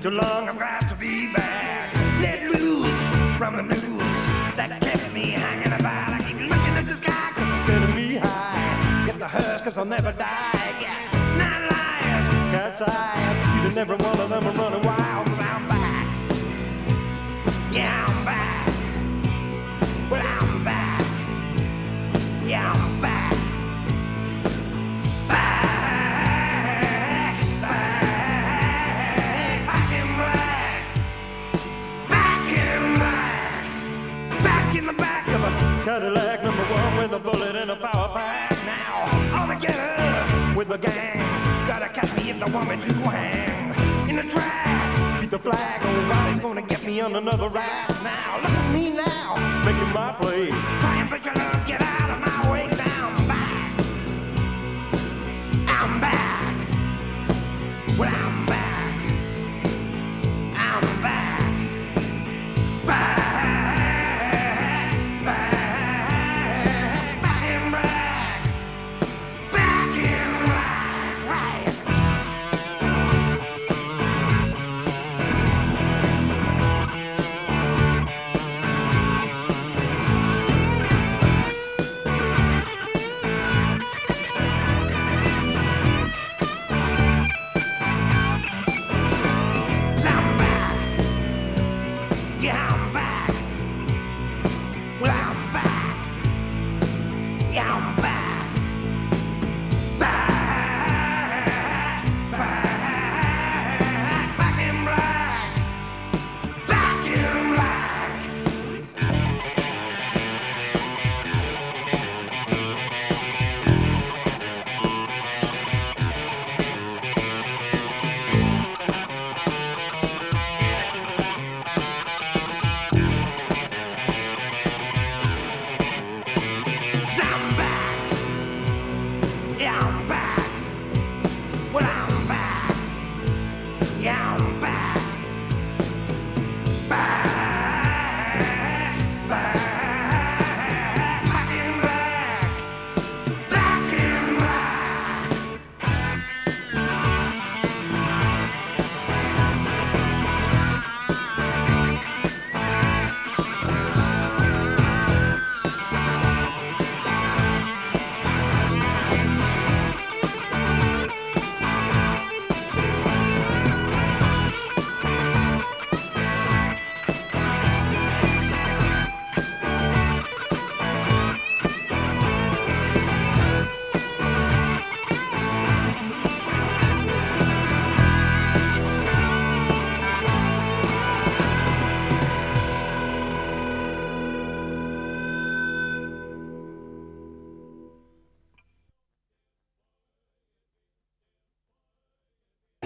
too long, I'm glad to be back. Let loose from the news that kept me hanging about. I keep looking at the sky cause it's getting me high. Get the hush cause I'll never die. Yeah, nine lives, cat's eyes. And every one of them are running Cadillac number one with a bullet and a power pack. Now, all together with the gang. Gotta catch me if they want me to hang. In the track, beat the flag. Nobody's gonna get me on another rap. Now, look at me now, Yum. Yeah.